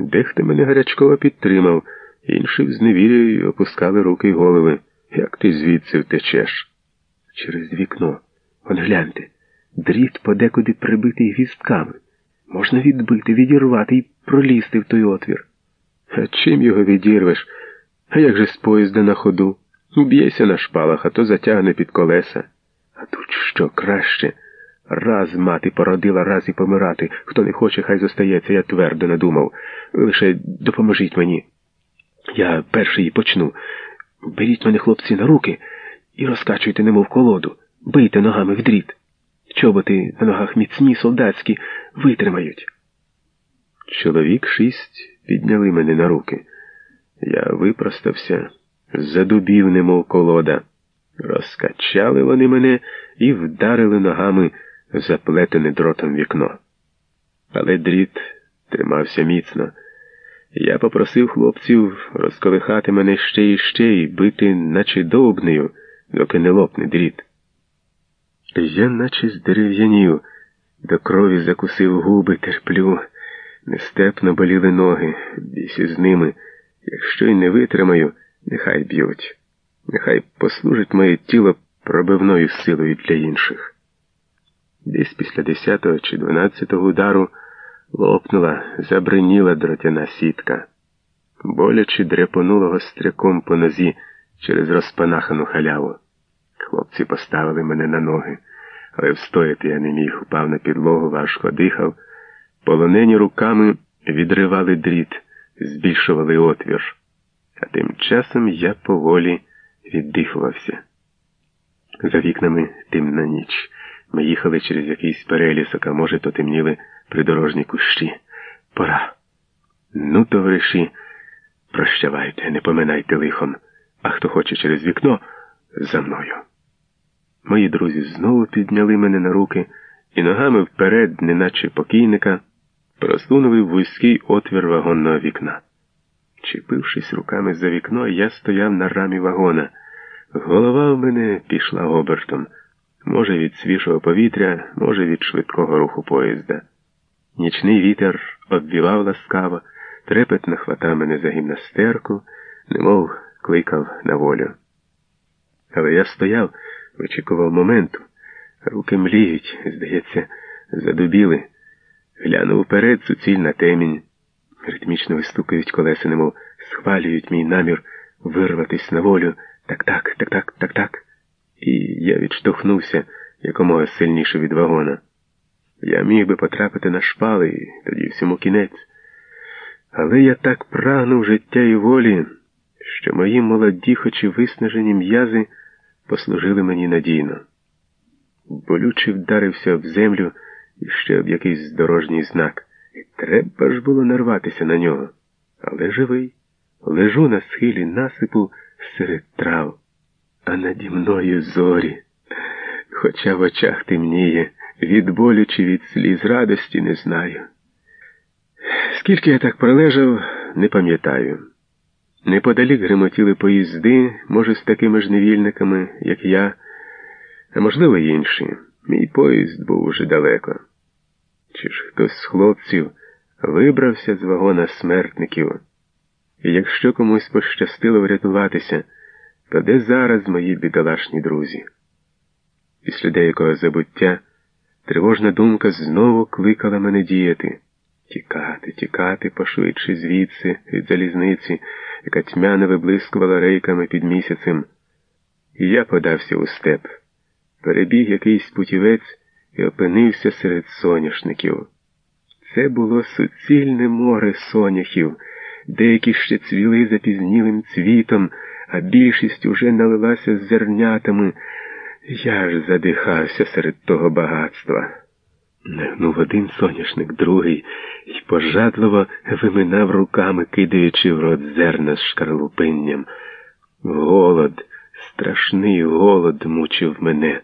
Дехто мене гарячково підтримав, інші в зневірі опускали руки й голови. Як ти звідси втечеш? Через вікно. Он гляньте, дріт подекуди прибитий гвістками. Можна відбити, відірвати і пролізти в той отвір. А чим його відірвеш? А як же з поїзда на ходу? Уб'єся на шпалах, а то затягне під колеса. А тут що краще? Раз мати породила, раз і помирати. Хто не хоче, хай зостається, я твердо надумав. Лише допоможіть мені. Я перший почну. Беріть мене, хлопці, на руки і розкачуйте немов колоду, бийте ногами в дріт. Чоботи на ногах міцні, солдатські, витримають. Чоловік шість підняли мене на руки. Я випростався, задубів, немов колода. Розкачали вони мене і вдарили ногами заплетене дротом вікно. Але дріт тримався міцно. Я попросив хлопців розколихати мене ще і ще і бити, наче довбнею, доки не лопне дріт. Я наче здерев'янів, до крові закусив губи, терплю, нестепно боліли ноги, бісі з ними. Якщо й не витримаю, нехай б'ють. Нехай послужить моє тіло пробивною силою для інших. Десь після десятого чи дванадцятого удару лопнула, забриніла дротяна сітка. Боляче дряпонуло гостряком по нозі через розпанахану халяву. Хлопці поставили мене на ноги, але встояти я не міг, упав на підлогу, важко дихав. Полонені руками відривали дріт, збільшували отвір. А тим часом я поволі віддихувався. За вікнами темна ніч. Ми їхали через якийсь перелісок, а може, то темніли придорожні кущі. Пора. Ну, товариші, прощавайте, не поминайте лихом, а хто хоче через вікно за мною. Мої друзі знову підняли мене на руки і ногами вперед, неначе покійника, просунули в вузький отвір вагонного вікна. Чіпившись руками за вікно, я стояв на рамі вагона. Голова в мене пішла обертом, може, від свіжого повітря, може, від швидкого руху поїзда. Нічний вітер обвівав ласкаво, трепетно хватав мене за гімнастерку, немов кликав на волю. Але я стояв, вичікував моменту. Руки мліють, здається, задубіли. Глянув уперед суцільна темінь. Ритмічно вистукають колеса, немов схвалюють мій намір вирватись на волю. Так, так, так, так, так, так. І я відштовхнувся якомога сильніше від вагона. Я міг би потрапити на шпали, і тоді всьому кінець. Але я так прагнув життя і волі, що мої молоді, хоч і виснажені м'язи, послужили мені надійно. Болюче вдарився об землю і ще об якийсь дорожній знак. І треба ж було нарватися на нього. Але живий. Лежу на схилі насипу серед трав, а наді мною зорі. Хоча в очах темніє, від болю чи від сліз радості не знаю. Скільки я так пролежав, не пам'ятаю. Неподалік гримотіли поїзди, може, з такими ж невільниками, як я, а можливо, й інші. Мій поїзд був уже далеко. Чи ж хтось з хлопців вибрався з вагона смертників? І якщо комусь пощастило врятуватися, то де зараз мої бідолашні друзі? Після деякого забуття тривожна думка знову кликала мене діяти. Тікати, тікати пошвидше звідси від залізниці, яка тьмяно виблискувала рейками під місяцем. І я подався у степ, перебіг якийсь путівець і опинився серед соняшників. Це було суцільне море соняхів, деякі ще цвіли запізнілим цвітом, а більшість уже налилася зернятами. Я ж задихався серед того багатства. Нагнув один соняшник, другий, і пожадливо виминав руками, кидаючи в рот зерна з шкарлупинням. Голод, страшний голод мучив мене.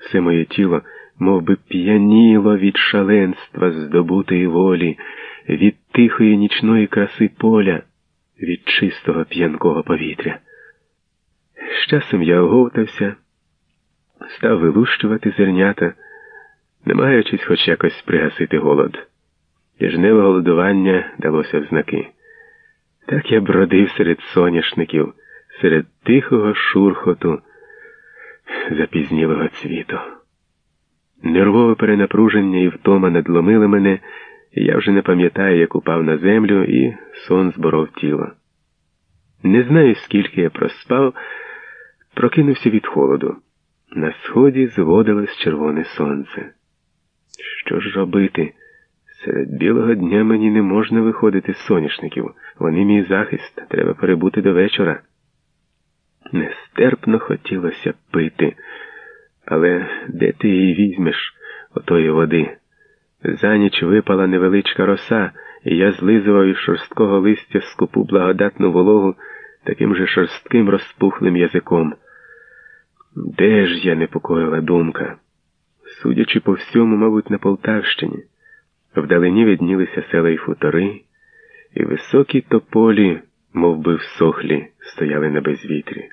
Все моє тіло мов би, п'яніло від шаленства здобутої волі, від тихої нічної краси поля, від чистого п'янкого повітря. З часом я оговтався, став вилущувати зернята намагаючись хоч якось пригасити голод. Тижневе голодування далося в знаки. Так я бродив серед соняшників, серед тихого шурхоту запізнілого цвіту. Нервове перенапруження і втома надломили мене, я вже не пам'ятаю, як упав на землю, і сон зборов тіло. Не знаю, скільки я проспав, прокинувся від холоду. На сході зводилось червоне сонце. Що ж робити? Серед білого дня мені не можна виходити з соняшників. Вони мій захист, треба перебути до вечора. Нестерпно хотілося пити, але де ти її візьмеш, отої води? За ніч випала невеличка роса, і я злизував із шорсткого листя скупу благодатну вологу таким же шорстким розпухлим язиком. Де ж я непокоїла думка? Судячи по всьому, мабуть, на Полтавщині, вдалині виднілися села й футори, і високі тополі, мов би всохлі, стояли на безвітрі.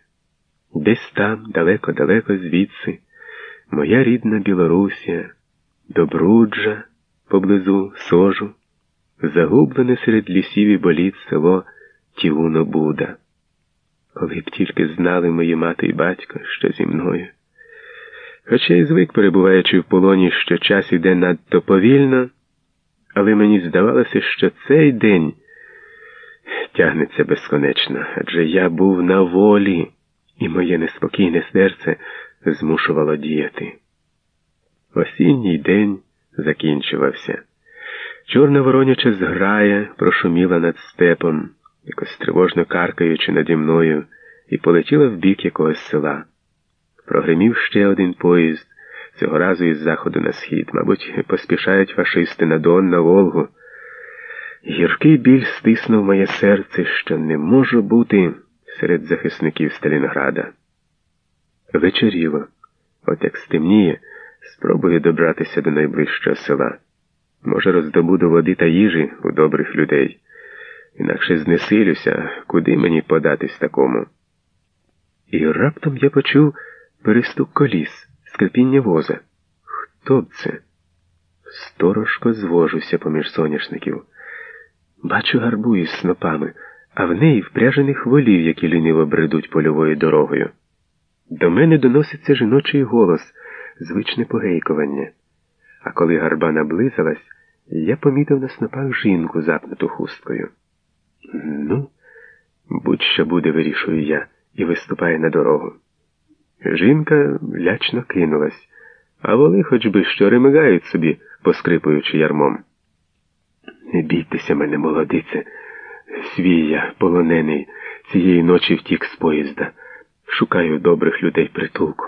Десь там, далеко-далеко звідси, моя рідна Білорусія, Добруджа поблизу сожу, загублене серед лісів і боліт село Тівуно Буда. Коли б тільки знали мої мати і батько, що зі мною. Хоча й звик, перебуваючи в полоні, що час іде надто повільно, але мені здавалося, що цей день тягнеться безконечно, адже я був на волі, і моє неспокійне серце змушувало діяти. Осінній день закінчувався. Чорна вороняча зграя прошуміла над степом якось тривожно каркаючи наді мною, і полетіла в бік якогось села. Прогримів ще один поїзд, цього разу із заходу на схід, мабуть, поспішають фашисти на Дон, на Волгу. Гіркий біль стиснув моє серце, що не можу бути серед захисників Сталінграда. Вечеріло, от як стемніє, спробую добратися до найближчого села. Може, роздобуду води та їжі у добрих людей. Інакше знесилюся, куди мені податись такому. І раптом я почув перестук коліс, скрипіння воза. Хто б це? Сторожко звожуся поміж соняшників. Бачу гарбу із снопами, а в неї впряжених волів, які ліниво бредуть польовою дорогою. До мене доноситься жіночий голос, звичне погейкування. А коли гарба наблизилась, я помітив на снопах жінку, запнуту хусткою. Ну, будь-що буде, вирішую я, і виступає на дорогу. Жінка лячно кинулась, а воли хоч би що ремигають собі, поскрипуючи ярмом. Не бійтеся мене, молодице, свій я, полонений, цієї ночі втік з поїзда. Шукаю добрих людей притулку.